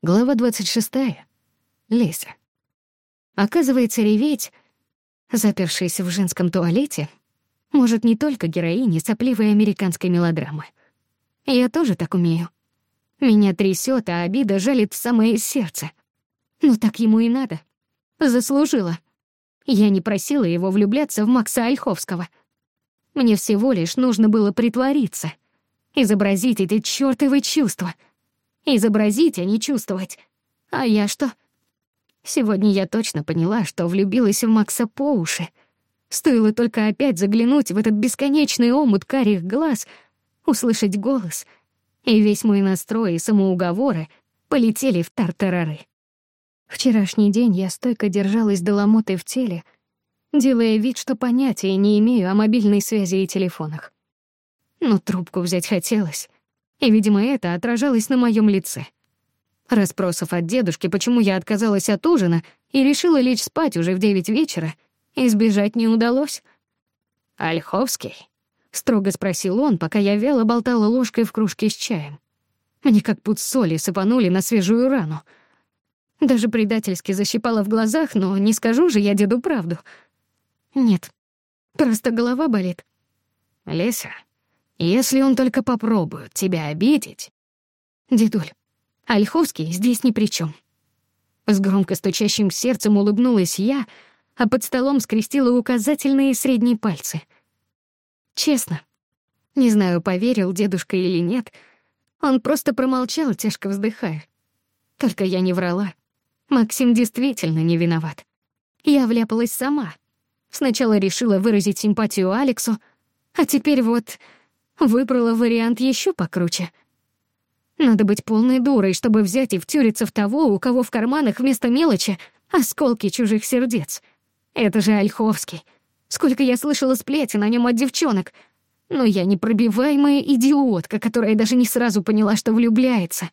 Глава 26. Леся. Оказывается, реветь, запершись в женском туалете, может не только героини сопливой американской мелодрамы. Я тоже так умею. Меня трясёт, а обида жалит в самое сердце. Но так ему и надо. Заслужила. Я не просила его влюбляться в Макса Ольховского. Мне всего лишь нужно было притвориться, изобразить эти чёртовы чувства — изобразить, а не чувствовать. А я что? Сегодня я точно поняла, что влюбилась в Макса по уши. Стоило только опять заглянуть в этот бесконечный омут карих глаз, услышать голос, и весь мой настрой и самоуговоры полетели в тартарары. Вчерашний день я стойко держалась до ломоты в теле, делая вид, что понятия не имею о мобильной связи и телефонах. Но трубку взять хотелось и, видимо, это отражалось на моем лице. Распросов от дедушки, почему я отказалась от ужина и решила лечь спать уже в девять вечера, избежать не удалось. «Ольховский?» — строго спросил он, пока я вяло болтала ложкой в кружке с чаем. Мне как пуд соли сыпанули на свежую рану. Даже предательски защипала в глазах, но не скажу же я деду правду. Нет, просто голова болит. «Леся», если он только попробует тебя обидеть... Дедуль, Ольховский здесь ни при чем. С громко стучащим сердцем улыбнулась я, а под столом скрестила указательные и средние пальцы. Честно, не знаю, поверил дедушка или нет, он просто промолчал, тяжко вздыхая. Только я не врала. Максим действительно не виноват. Я вляпалась сама. Сначала решила выразить симпатию Алексу, а теперь вот выбрала вариант еще покруче. Надо быть полной дурой, чтобы взять и втюриться в того, у кого в карманах вместо мелочи осколки чужих сердец. Это же Ольховский. Сколько я слышала сплетен на нем от девчонок. Но я непробиваемая идиотка, которая даже не сразу поняла, что влюбляется.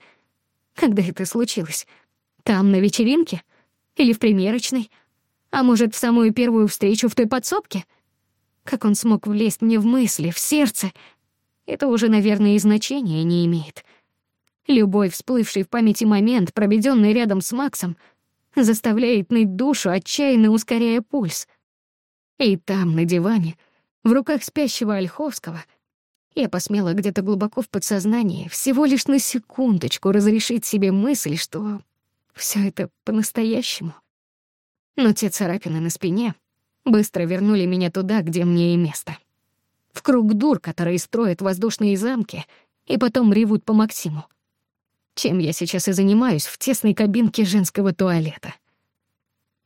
Когда это случилось? Там, на вечеринке? Или в примерочной? А может, в самую первую встречу в той подсобке? Как он смог влезть мне в мысли, в сердце — это уже, наверное, и значения не имеет. Любой всплывший в памяти момент, проведенный рядом с Максом, заставляет ныть душу, отчаянно ускоряя пульс. И там, на диване, в руках спящего Ольховского, я посмела где-то глубоко в подсознании всего лишь на секундочку разрешить себе мысль, что все это по-настоящему. Но те царапины на спине быстро вернули меня туда, где мне и место в круг дур, которые строят воздушные замки, и потом ревут по Максиму. Чем я сейчас и занимаюсь в тесной кабинке женского туалета.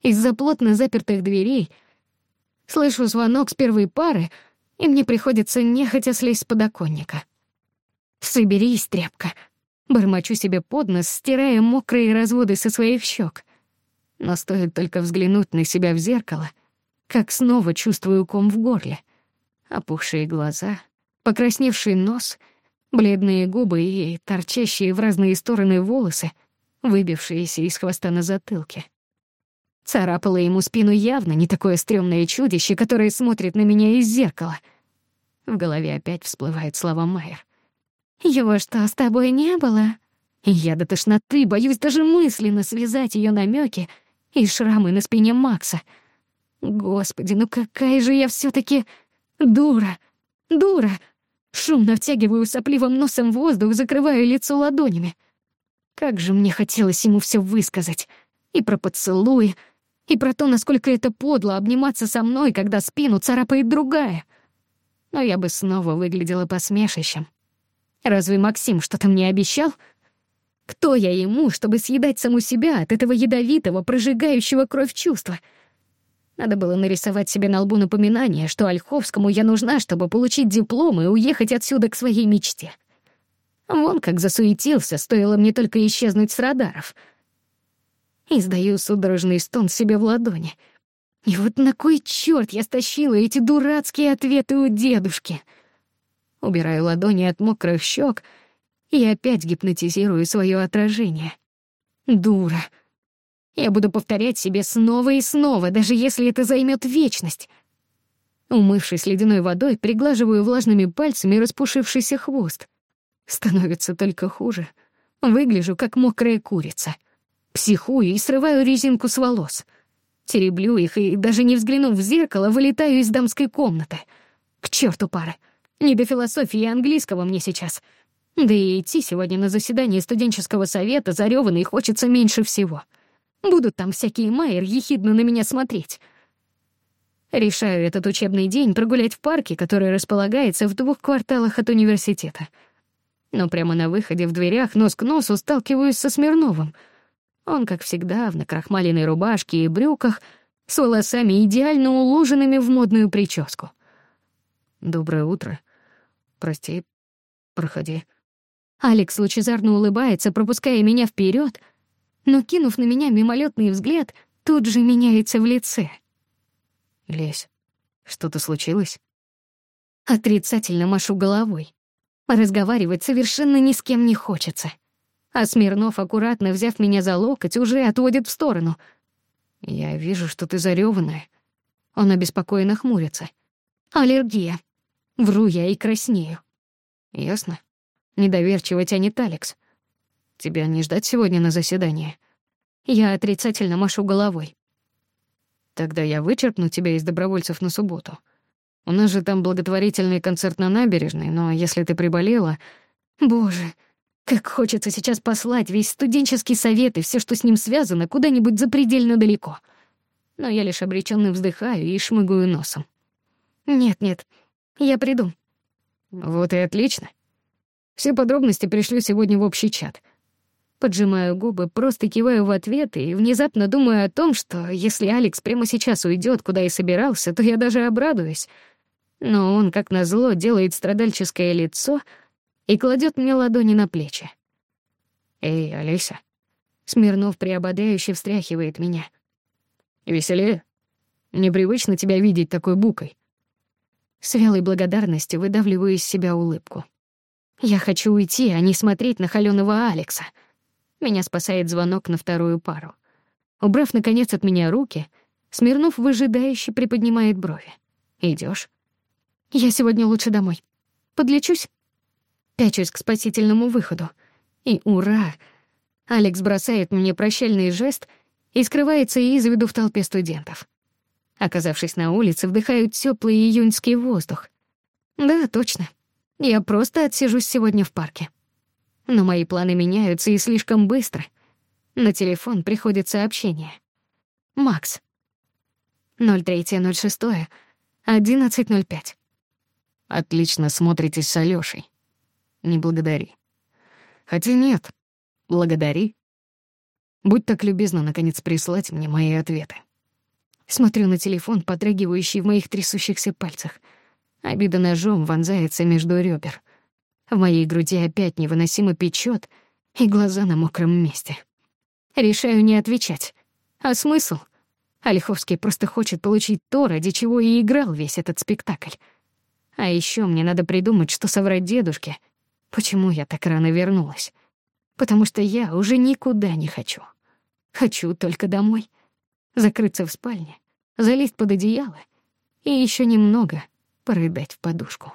Из-за плотно запертых дверей слышу звонок с первой пары, и мне приходится нехотя слезть с подоконника. «Соберись, тряпка!» Бормочу себе под нос, стирая мокрые разводы со своих щек. Но стоит только взглянуть на себя в зеркало, как снова чувствую ком в горле опухшие глаза, покрасневший нос, бледные губы и торчащие в разные стороны волосы, выбившиеся из хвоста на затылке. Царапало ему спину явно не такое стрёмное чудище, которое смотрит на меня из зеркала. В голове опять всплывает слова Майер. «Его что, с тобой не было?» я до тошноты боюсь даже мысленно связать ее намеки и шрамы на спине Макса. Господи, ну какая же я все таки Дура! Дура! Шумно втягиваю сопливым носом воздух, закрываю лицо ладонями. Как же мне хотелось ему все высказать. И про поцелуй, и про то, насколько это подло обниматься со мной, когда спину царапает другая. Но я бы снова выглядела посмешищем. Разве Максим что-то мне обещал? Кто я ему, чтобы съедать саму себя от этого ядовитого, прожигающего кровь чувства — Надо было нарисовать себе на лбу напоминание, что Ольховскому я нужна, чтобы получить диплом и уехать отсюда к своей мечте. Вон как засуетился, стоило мне только исчезнуть с радаров. Издаю судорожный стон себе в ладони. И вот на кой чёрт я стащила эти дурацкие ответы у дедушки? Убираю ладони от мокрых щек и опять гипнотизирую свое отражение. Дура. Я буду повторять себе снова и снова, даже если это займет вечность. Умывшись ледяной водой, приглаживаю влажными пальцами распушившийся хвост. Становится только хуже. Выгляжу, как мокрая курица. Психую и срываю резинку с волос. Тереблю их и, даже не взглянув в зеркало, вылетаю из дамской комнаты. К черту пары. Не до философии и английского мне сейчас. Да и идти сегодня на заседание студенческого совета зарёванной хочется меньше всего. Будут там всякие майер ехидно на меня смотреть. Решаю этот учебный день прогулять в парке, который располагается в двух кварталах от университета. Но прямо на выходе в дверях нос к носу сталкиваюсь со Смирновым. Он, как всегда, в накрахмаленной рубашке и брюках, с волосами идеально уложенными в модную прическу. «Доброе утро. Прости. Проходи». Алекс лучезарно улыбается, пропуская меня вперед, но, кинув на меня мимолетный взгляд, тут же меняется в лице. «Лесь, что-то случилось?» Отрицательно машу головой. Разговаривать совершенно ни с кем не хочется. А Смирнов, аккуратно взяв меня за локоть, уже отводит в сторону. «Я вижу, что ты зарёванная». Он обеспокоенно хмурится. «Аллергия». Вру я и краснею. «Ясно?» Недоверчиво тянет Алекс. «Алекс». Тебя не ждать сегодня на заседании?» Я отрицательно машу головой. «Тогда я вычеркну тебя из добровольцев на субботу. У нас же там благотворительный концерт на набережной, но если ты приболела...» «Боже, как хочется сейчас послать весь студенческий совет и все, что с ним связано, куда-нибудь запредельно далеко!» Но я лишь обречённо вздыхаю и шмыгаю носом. «Нет-нет, я приду». «Вот и отлично. Все подробности пришлю сегодня в общий чат». Поджимаю губы, просто киваю в ответ и внезапно думаю о том, что если Алекс прямо сейчас уйдет, куда и собирался, то я даже обрадуюсь. Но он, как назло, делает страдальческое лицо и кладет мне ладони на плечи. «Эй, Алиса!» Смирнов приободряюще встряхивает меня. «Веселее. Непривычно тебя видеть такой букой». С вялой благодарностью выдавливаю из себя улыбку. «Я хочу уйти, а не смотреть на холёного Алекса». Меня спасает звонок на вторую пару. Убрав, наконец, от меня руки, Смирнов выжидающе приподнимает брови. Идешь? Я сегодня лучше домой. Подлечусь. Пячусь к спасительному выходу. И ура! Алекс бросает мне прощальный жест и скрывается из виду в толпе студентов. Оказавшись на улице, вдыхаю теплый июньский воздух. Да, точно. Я просто отсижусь сегодня в парке но мои планы меняются и слишком быстро. На телефон приходит сообщение. Макс. 03.06. 11.05. Отлично смотритесь с Алёшей. Не благодари. Хотя нет, благодари. Будь так любезна, наконец, прислать мне мои ответы. Смотрю на телефон, подрагивающий в моих трясущихся пальцах. Обида ножом вонзается между ребер. В моей груди опять невыносимо печет, и глаза на мокром месте. Решаю не отвечать. А смысл? Ольховский просто хочет получить то, ради чего и играл весь этот спектакль. А еще мне надо придумать, что соврать дедушке. Почему я так рано вернулась? Потому что я уже никуда не хочу. Хочу только домой. Закрыться в спальне, залезть под одеяло и еще немного порыдать в подушку.